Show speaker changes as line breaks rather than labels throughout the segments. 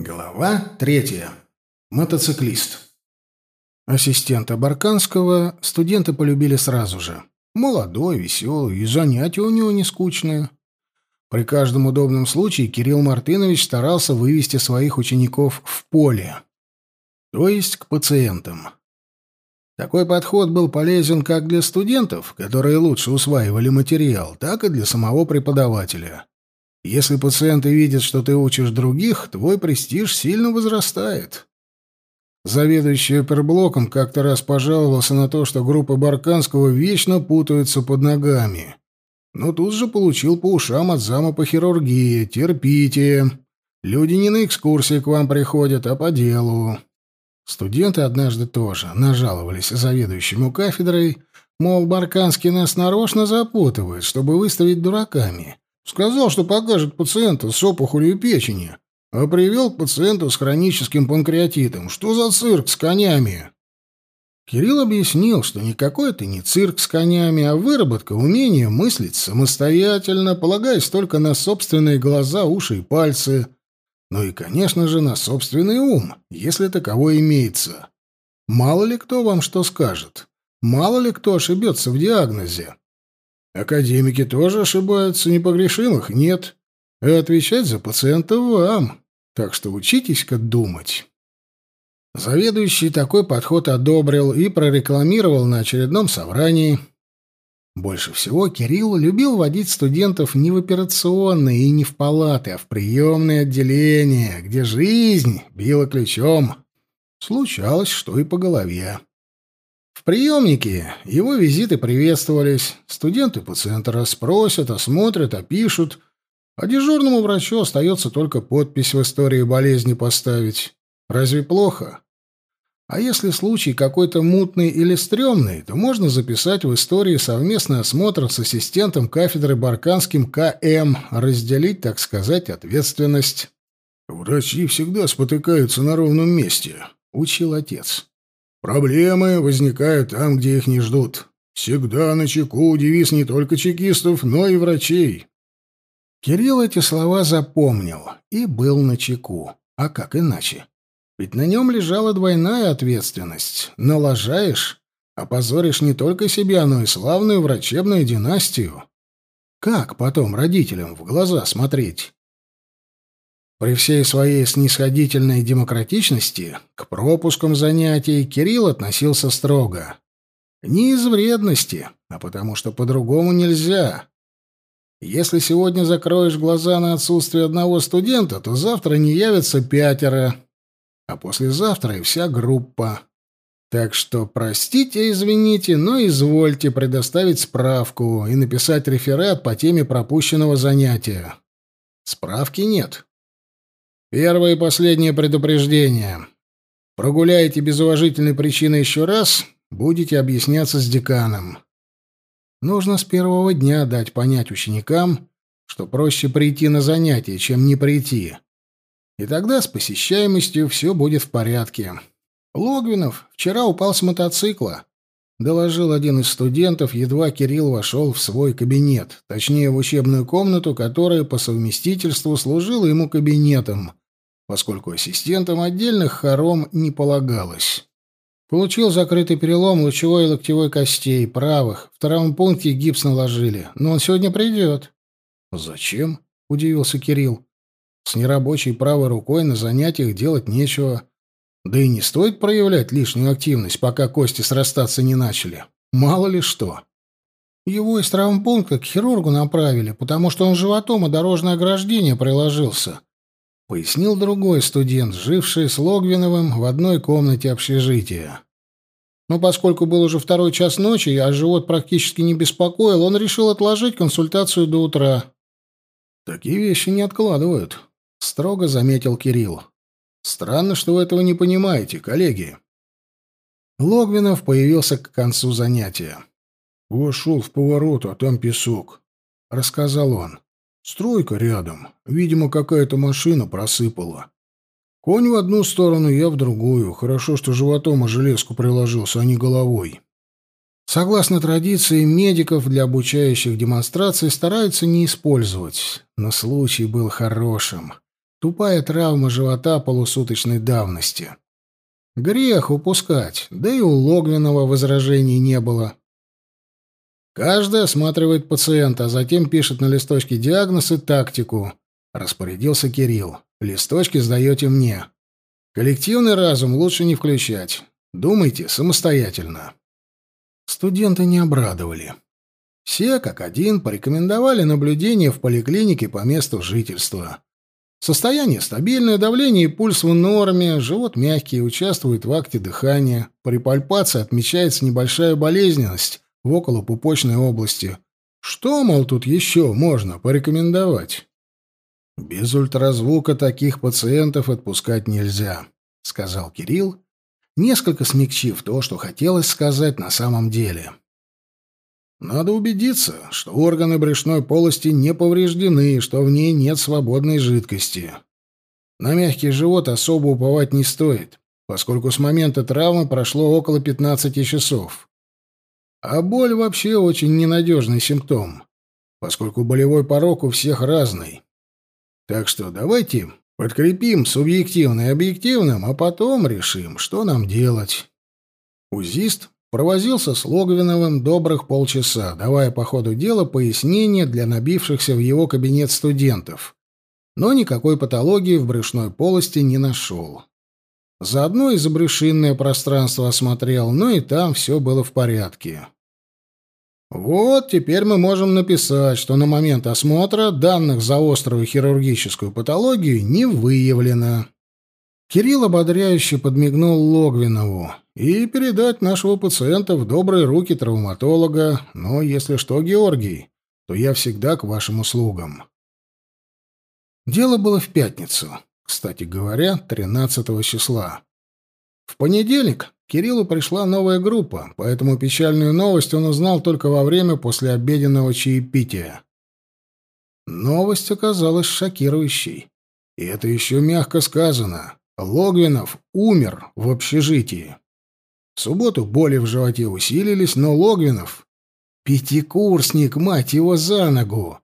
Глава третья. Мотоциклист. Ассистента Барканского студенты полюбили сразу же. Молодой, веселый, и занятия у него не скучные. При каждом удобном случае Кирилл Мартынович старался вывести своих учеников в поле, то есть к пациентам. Такой подход был полезен как для студентов, которые лучше усваивали материал, так и для самого преподавателя. Если пациенты видят, что ты учишь других, твой престиж сильно возрастает. Заведующий оперблоком как-то раз пожаловался на то, что группы Барканского вечно путаются под ногами. Но тут же получил по ушам от зама по хирургии. Терпите. Люди не на экскурсии к вам приходят, а по делу. Студенты однажды тоже нажаловались заведующему кафедрой, мол, Барканский нас нарочно запутывает, чтобы выставить дураками. Сказал, что покажет пациента с опухолью печени, а привел к пациенту с хроническим панкреатитом. Что за цирк с конями? Кирилл объяснил, что никакой это не цирк с конями, а выработка умения мыслить самостоятельно, полагаясь только на собственные глаза, уши и пальцы. Ну и, конечно же, на собственный ум, если таковой имеется. Мало ли кто вам что скажет. Мало ли кто ошибется в диагнозе. Академики тоже ошибаются, непогрешимых нет. И отвечать за пациента вам. Так что учитесь-ка думать. Заведующий такой подход одобрил и прорекламировал на очередном собрании. Больше всего Кирилл любил водить студентов не в операционные и не в палаты, а в приемные отделения, где жизнь била ключом. Случалось, что и по голове. Приемнике его визиты приветствовались. Студенты пациента расспросят, осмотрят, опишут. А дежурному врачу остается только подпись в истории болезни поставить. Разве плохо? А если случай какой-то мутный или стрёмный, то можно записать в истории совместный осмотр с ассистентом кафедры Барканским КМ, разделить, так сказать, ответственность. «Врачи всегда спотыкаются на ровном месте», — учил отец. Проблемы возникают там, где их не ждут. Всегда на чеку девиз не только чекистов, но и врачей. Кирилл эти слова запомнил и был на чеку. А как иначе? Ведь на нем лежала двойная ответственность. Налажаешь, опозоришь не только себя, но и славную врачебную династию. Как потом родителям в глаза смотреть? При всей своей снисходительной демократичности к пропускам занятий Кирилл относился строго. Не из вредности, а потому что по-другому нельзя. Если сегодня закроешь глаза на отсутствие одного студента, то завтра не явится пятеро, а послезавтра и вся группа. Так что простите, извините, но извольте предоставить справку и написать реферат по теме пропущенного занятия. Справки нет. Первое и последнее предупреждение. Прогуляете без уважительной причины еще раз, будете объясняться с деканом. Нужно с первого дня дать понять ученикам, что проще прийти на занятия, чем не прийти. И тогда с посещаемостью все будет в порядке. Логвинов вчера упал с мотоцикла. Доложил один из студентов, едва Кирилл вошел в свой кабинет, точнее, в учебную комнату, которая по совместительству служила ему кабинетом, поскольку ассистентам отдельных хором не полагалось. Получил закрытый перелом лучевой и локтевой костей, правых. В втором пункте гипс наложили. Но он сегодня придет. «Зачем?» — удивился Кирилл. «С нерабочей правой рукой на занятиях делать нечего. Да и не стоит проявлять лишнюю активность, пока кости срастаться не начали. Мало ли что». Его из травмпункта к хирургу направили, потому что он животом и дорожное ограждение приложился пояснил другой студент, живший с Логвиновым в одной комнате общежития. Но поскольку был уже второй час ночи, а живот практически не беспокоил, он решил отложить консультацию до утра. «Такие вещи не откладывают», — строго заметил Кирилл. «Странно, что вы этого не понимаете, коллеги». Логвинов появился к концу занятия. «Вошел в поворот, а там песок», — рассказал он. Стройка рядом. Видимо, какая-то машина просыпала. Конь в одну сторону, я в другую. Хорошо, что животом о железку приложился, а не головой. Согласно традиции, медиков для обучающих демонстраций стараются не использовать. Но случай был хорошим. Тупая травма живота полусуточной давности. Грех упускать, да и у Логвинова возражений не было. Каждый осматривает пациента, а затем пишет на листочке диагноз и тактику. Распорядился Кирилл. Листочки сдаете мне. Коллективный разум лучше не включать. Думайте самостоятельно. Студенты не обрадовали. Все, как один, порекомендовали наблюдение в поликлинике по месту жительства. Состояние стабильное, давление и пульс в норме, живот мягкий, участвует в акте дыхания. При пальпации отмечается небольшая болезненность в околопупочной области. Что, мол, тут еще можно порекомендовать? Без ультразвука таких пациентов отпускать нельзя, сказал Кирилл, несколько смягчив то, что хотелось сказать на самом деле. Надо убедиться, что органы брюшной полости не повреждены и что в ней нет свободной жидкости. На мягкий живот особо уповать не стоит, поскольку с момента травмы прошло около 15 часов. А боль вообще очень ненадежный симптом, поскольку болевой порог у всех разный. Так что давайте подкрепим субъективное объективным, а потом решим, что нам делать. УЗИст Провозился с Логвиновым добрых полчаса, давая по ходу дела пояснения для набившихся в его кабинет студентов. Но никакой патологии в брюшной полости не нашел. Заодно и забрюшинное пространство осмотрел, но и там все было в порядке. Вот теперь мы можем написать, что на момент осмотра данных за острую хирургическую патологию не выявлено. Кирилл ободряюще подмигнул Логвинову. «И передать нашего пациента в добрые руки травматолога. Но если что, Георгий, то я всегда к вашим услугам». Дело было в пятницу, кстати говоря, 13 числа. В понедельник Кириллу пришла новая группа, поэтому печальную новость он узнал только во время послеобеденного чаепития. Новость оказалась шокирующей. И это еще мягко сказано. Логвинов умер в общежитии. В субботу боли в животе усилились, но Логвинов, пятикурсник, мать его, за ногу,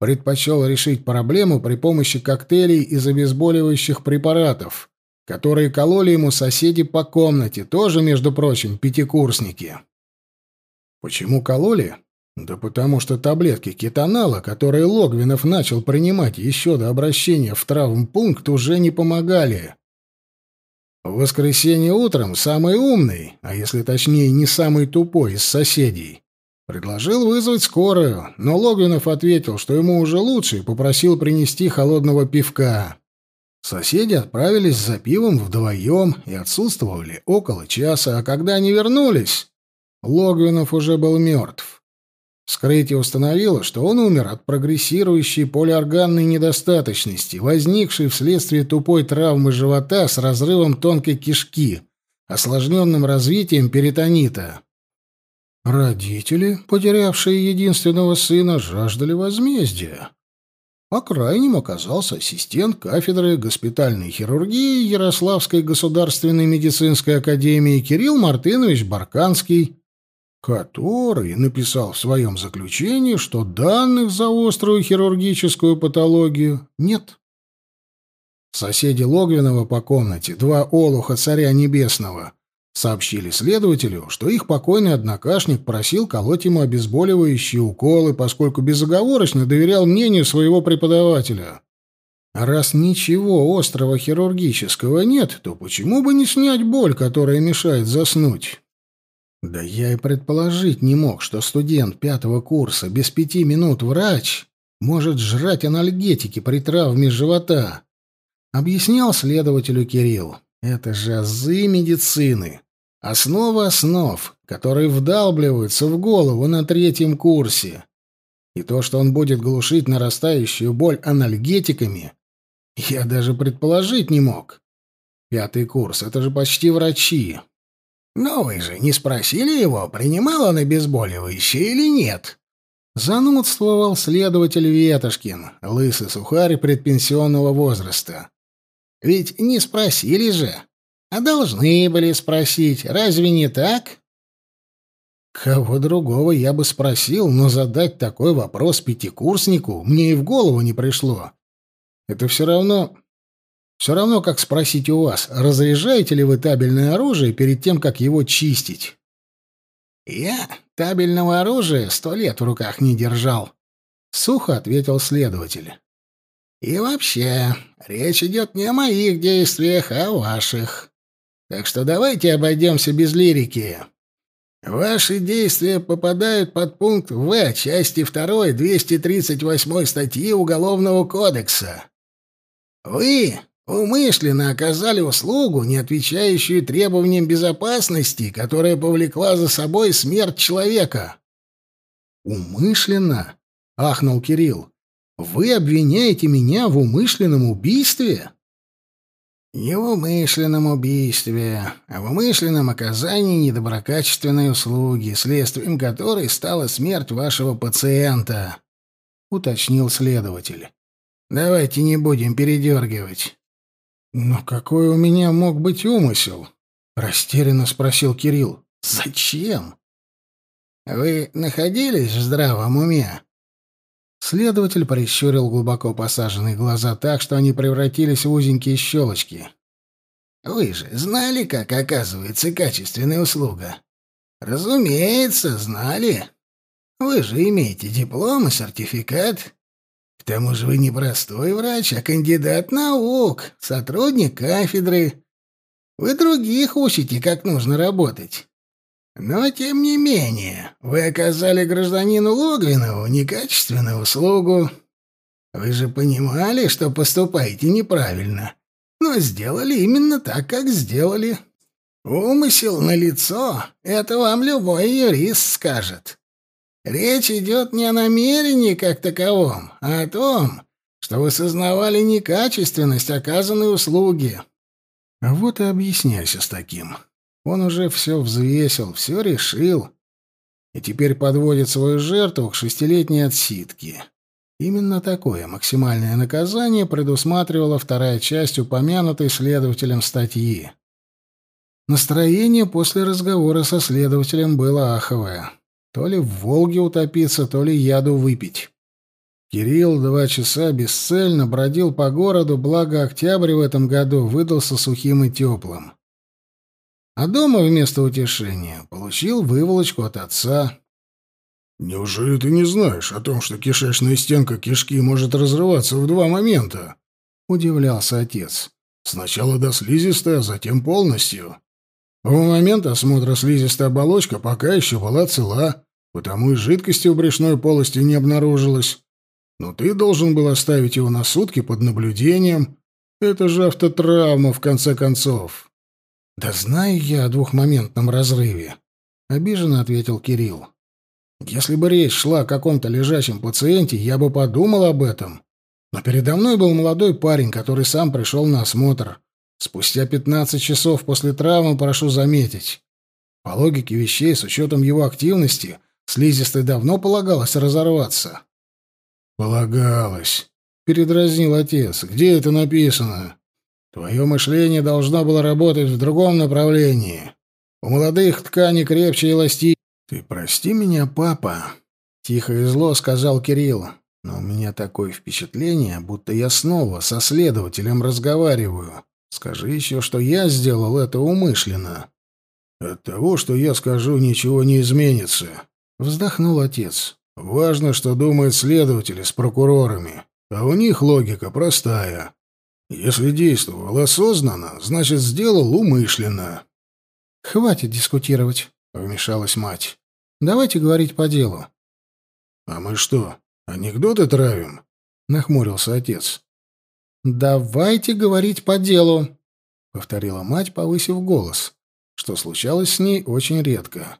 предпочел решить проблему при помощи коктейлей из обезболивающих препаратов, которые кололи ему соседи по комнате, тоже, между прочим, пятикурсники. Почему кололи? Да потому что таблетки кетонала, которые Логвинов начал принимать еще до обращения в травмпункт, уже не помогали. В воскресенье утром самый умный, а если точнее не самый тупой из соседей, предложил вызвать скорую, но Логвинов ответил, что ему уже лучше, и попросил принести холодного пивка. Соседи отправились за пивом вдвоем и отсутствовали около часа, а когда они вернулись, Логвинов уже был мертв. Вскрытие установило, что он умер от прогрессирующей полиорганной недостаточности, возникшей вследствие тупой травмы живота с разрывом тонкой кишки, осложненным развитием перитонита. Родители, потерявшие единственного сына, жаждали возмездия. А крайним оказался ассистент кафедры госпитальной хирургии Ярославской государственной медицинской академии Кирилл Мартынович Барканский, который написал в своем заключении, что данных за острую хирургическую патологию нет. Соседи Логвинова по комнате, два олуха царя небесного, сообщили следователю, что их покойный однокашник просил колоть ему обезболивающие уколы, поскольку безоговорочно доверял мнению своего преподавателя. А раз ничего острого хирургического нет, то почему бы не снять боль, которая мешает заснуть? Да я и предположить не мог, что студент пятого курса без пяти минут врач может жрать анальгетики при травме живота. Объяснял следователю Кирилл. Это же азы медицины. Основа основ, которые вдалбливаются в голову на третьем курсе. И то, что он будет глушить нарастающую боль анальгетиками, я даже предположить не мог. Пятый курс — это же почти врачи. «Но вы же не спросили его, принимал он обезболивающее или нет?» Занудствовал следователь Ветошкин, лысый сухарь предпенсионного возраста. «Ведь не спросили же. А должны были спросить. Разве не так?» Кого другого я бы спросил, но задать такой вопрос пятикурснику мне и в голову не пришло. Это все равно... Все равно, как спросить у вас, разряжаете ли вы табельное оружие перед тем, как его чистить. «Я табельного оружия сто лет в руках не держал», — сухо ответил следователь. «И вообще, речь идет не о моих действиях, а о ваших. Так что давайте обойдемся без лирики. Ваши действия попадают под пункт В части 2 238 статьи Уголовного кодекса. Вы умышленно оказали услугу, не отвечающую требованиям безопасности, которая повлекла за собой смерть человека. Умышленно? ахнул Кирилл. Вы обвиняете меня в умышленном убийстве? Не в умышленном убийстве, а в умышленном оказании недоброкачественной услуги, следствием которой стала смерть вашего пациента, уточнил следователь. Давайте не будем передергивать. «Но какой у меня мог быть умысел?» — растерянно спросил Кирилл. «Зачем?» «Вы находились в здравом уме?» Следователь прищурил глубоко посаженные глаза так, что они превратились в узенькие щелочки. «Вы же знали, как оказывается качественная услуга?» «Разумеется, знали. Вы же имеете диплом и сертификат. К тому же вы не простой врач, а кандидат наук, сотрудник кафедры. Вы других учите, как нужно работать. Но, тем не менее, вы оказали гражданину Логвинову некачественную услугу. Вы же понимали, что поступаете неправильно, но сделали именно так, как сделали. Умысел на лицо, это вам любой юрист скажет. Речь идет не о намерении как таковом, а о том, что вы сознавали некачественность оказанной услуги. Вот и объясняйся с таким. Он уже все взвесил, все решил. И теперь подводит свою жертву к шестилетней отсидке. Именно такое максимальное наказание предусматривала вторая часть упомянутой следователем статьи. Настроение после разговора со следователем было аховое. То ли в Волге утопиться, то ли яду выпить. Кирилл два часа бесцельно бродил по городу, благо октябрь в этом году выдался сухим и теплым. А дома вместо утешения получил выволочку от отца.
«Неужели ты не знаешь о том, что кишечная стенка кишки может разрываться в два момента?» — удивлялся отец. «Сначала дослизистая, а затем полностью. В момент осмотра слизистая оболочка пока еще была цела, потому и жидкости в брюшной полости не обнаружилось. Но ты должен был оставить его на сутки под наблюдением. Это же автотравма, в конце концов.
«Да знаю я о двухмоментном разрыве», — обиженно ответил Кирилл. «Если бы речь шла о каком-то лежачем пациенте, я бы подумал об этом. Но передо мной был молодой парень, который сам пришел на осмотр. Спустя 15 часов после травмы, прошу заметить. По логике вещей, с учетом его активности, слизистой давно полагалось разорваться.
«Полагалось», — передразнил отец. «Где это написано? Твое мышление должно было работать в другом направлении. У молодых ткани крепче и эластичнее».
«Ты прости меня, папа», — тихо и зло сказал Кирилл. «Но у меня такое впечатление, будто я снова со следователем разговариваю». Скажи еще, что я сделал это умышленно.
От того, что я скажу, ничего не изменится,
вздохнул отец.
Важно, что думают следователи с прокурорами, а у них логика простая. Если действовал осознанно, значит, сделал умышленно.
Хватит дискутировать, вмешалась мать. Давайте говорить по делу.
А мы что, анекдоты травим? нахмурился отец.
«Давайте говорить по делу», — повторила мать, повысив голос, что случалось с ней очень редко.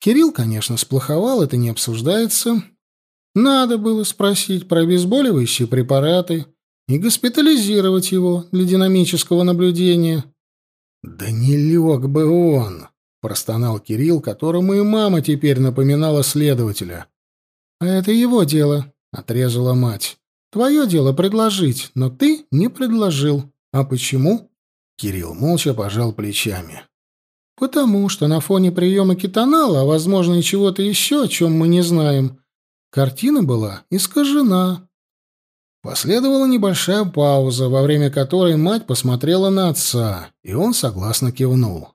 Кирилл, конечно, сплоховал, это не обсуждается. Надо было спросить про обезболивающие препараты и госпитализировать его для динамического наблюдения. «Да не лег бы он!» — простонал Кирилл, которому и мама теперь напоминала следователя. «А это его дело», — отрезала мать. Твое дело предложить, но ты не предложил. А почему? Кирилл молча пожал плечами. Потому что на фоне приема кетонала, а, возможно, и чего-то еще, о чем мы не знаем, картина была искажена. Последовала небольшая пауза, во время которой мать посмотрела на отца, и он согласно кивнул.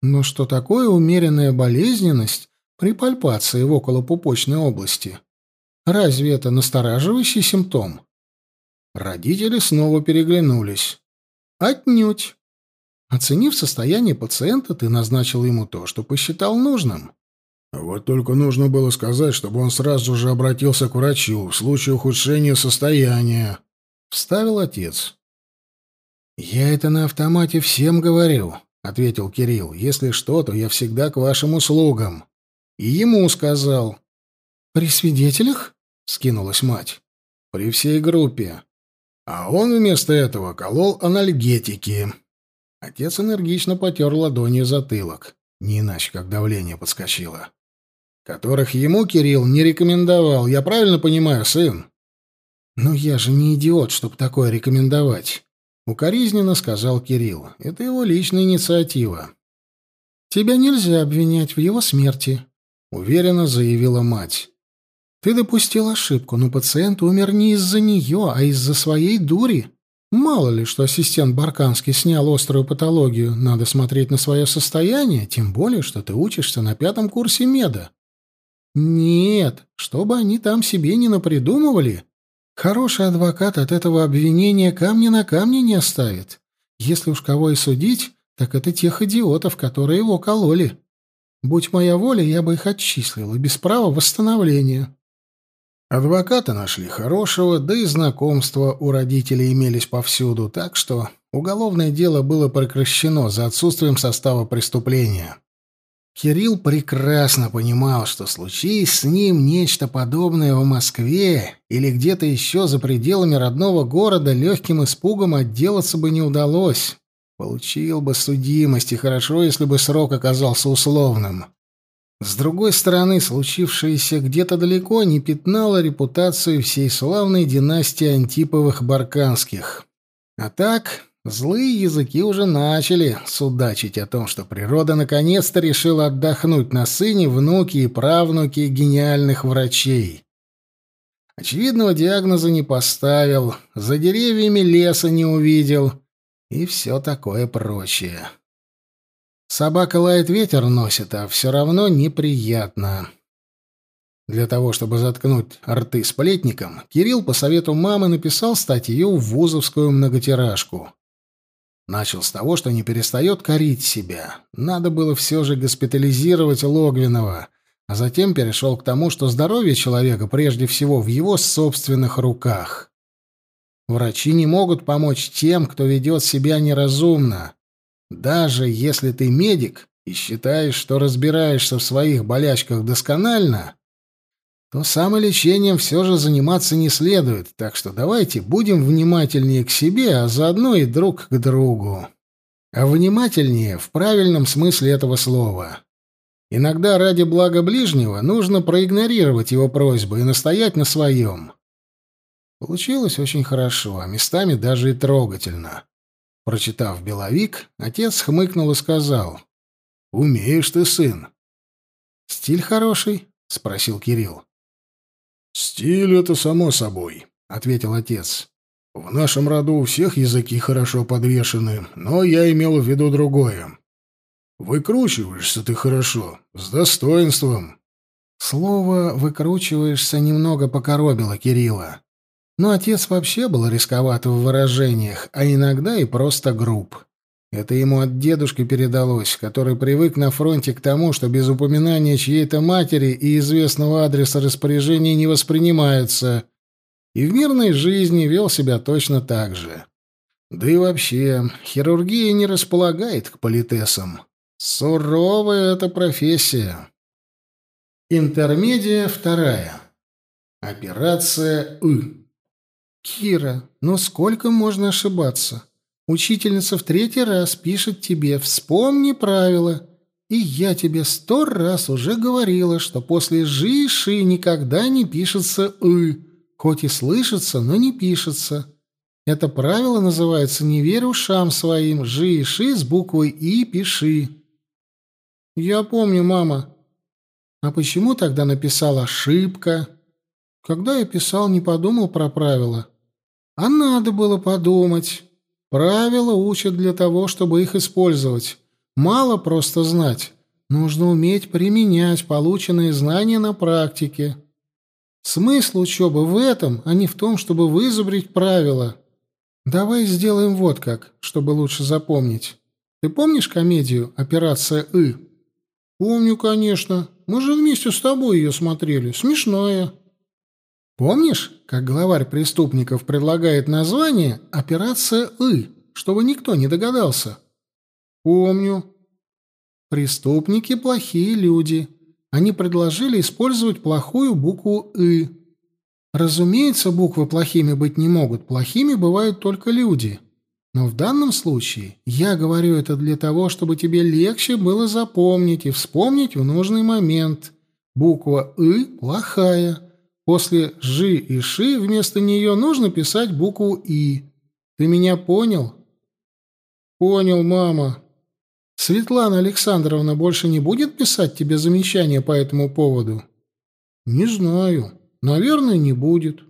Но что такое умеренная болезненность при пальпации в околопупочной области? Разве это настораживающий симптом? Родители снова переглянулись. Отнюдь. Оценив состояние пациента, ты назначил ему то, что посчитал нужным.
Вот только нужно было сказать, чтобы он сразу же обратился к врачу в случае ухудшения состояния, вставил отец.
Я это на автомате всем говорю, ответил Кирилл. Если что, то я всегда к вашим услугам. И ему сказал. При свидетелях? скинулась мать. При всей группе. А он вместо этого колол анальгетики. Отец энергично потер ладонью затылок, не иначе как давление подскочило. Которых ему Кирилл не рекомендовал, я правильно понимаю, сын? «Ну я же не идиот, чтобы такое рекомендовать», — укоризненно сказал Кирилл. «Это его личная инициатива». «Тебя нельзя обвинять в его смерти», — уверенно заявила мать. «Ты допустил ошибку, но пациент умер не из-за нее, а из-за своей дури. Мало ли, что ассистент Барканский снял острую патологию, надо смотреть на свое состояние, тем более, что ты учишься на пятом курсе меда. Нет, чтобы они там себе не напридумывали. Хороший адвокат от этого обвинения камня на камне не оставит. Если уж кого и судить, так это тех идиотов, которые его кололи. Будь моя воля, я бы их отчислил, и без права восстановления. Адвоката нашли хорошего, да и знакомства у родителей имелись повсюду, так что уголовное дело было прекращено за отсутствием состава преступления. Кирилл прекрасно понимал, что случись с ним нечто подобное в Москве или где-то еще за пределами родного города, легким испугом отделаться бы не удалось. Получил бы судимость, и хорошо, если бы срок оказался условным. С другой стороны, случившееся где-то далеко не пятнало репутацию всей славной династии Антиповых-Барканских. А так, злые языки уже начали судачить о том, что природа наконец-то решила отдохнуть на сыне, внуке и правнуке гениальных врачей. Очевидного диагноза не поставил, за деревьями леса не увидел и все такое прочее. Собака лает, ветер носит, а все равно неприятно. Для того, чтобы заткнуть рты сплетникам, Кирилл по совету мамы написал статью в вузовскую многотиражку. Начал с того, что не перестает корить себя. Надо было все же госпитализировать Логвинова, а затем перешел к тому, что здоровье человека прежде всего в его собственных руках. Врачи не могут помочь тем, кто ведет себя неразумно. Даже если ты медик и считаешь, что разбираешься в своих болячках досконально, то самолечением все же заниматься не следует, так что давайте будем внимательнее к себе, а заодно и друг к другу. А внимательнее в правильном смысле этого слова. Иногда ради блага ближнего нужно проигнорировать его просьбы и настоять на своем. Получилось очень хорошо, а местами даже и трогательно. Прочитав «Беловик», отец хмыкнул и сказал. «Умеешь ты, сын». «Стиль хороший?» — спросил Кирилл.
«Стиль — это само собой», — ответил отец. «В нашем роду у всех языки хорошо подвешены, но я имел в виду другое. Выкручиваешься ты хорошо, с достоинством».
Слово «выкручиваешься» немного покоробило Кирилла. Но отец вообще был рисковат в выражениях, а иногда и просто груб. Это ему от дедушки передалось, который привык на фронте к тому, что без упоминания чьей-то матери и известного адреса распоряжения не воспринимаются, и в мирной жизни вел себя точно так же. Да и вообще, хирургия не располагает к политесам. Суровая эта профессия. Интермедия вторая. Операция «Ы». «Кира, ну сколько можно ошибаться? Учительница в третий раз пишет тебе «Вспомни правила». И я тебе сто раз уже говорила, что после «жи» и «ши» никогда не пишется «ы», хоть и слышится, но не пишется. Это правило называется «Не верь ушам своим, «жи» и «ши» с буквой «и» пиши». «Я помню, мама». «А почему тогда написал «ошибка»?» «Когда я писал, не подумал про правила». А надо было подумать. Правила учат для того, чтобы их использовать. Мало просто знать. Нужно уметь применять полученные знания на практике. Смысл учебы в этом, а не в том, чтобы вызубрить правила. Давай сделаем вот как, чтобы лучше запомнить. Ты помнишь комедию «Операция И»? Помню, конечно. Мы же вместе с тобой ее смотрели. Смешная. Помнишь, как главарь преступников предлагает название «Операция И», чтобы никто не догадался? Помню. Преступники — плохие люди. Они предложили использовать плохую букву «И». Разумеется, буквы плохими быть не могут. Плохими бывают только люди. Но в данном случае я говорю это для того, чтобы тебе легче было запомнить и вспомнить в нужный момент. Буква «И» плохая. После «жи» и «ши» вместо нее нужно писать букву «и». Ты меня понял? Понял, мама. Светлана Александровна больше не будет писать тебе замечания по этому поводу? Не знаю. Наверное, не будет.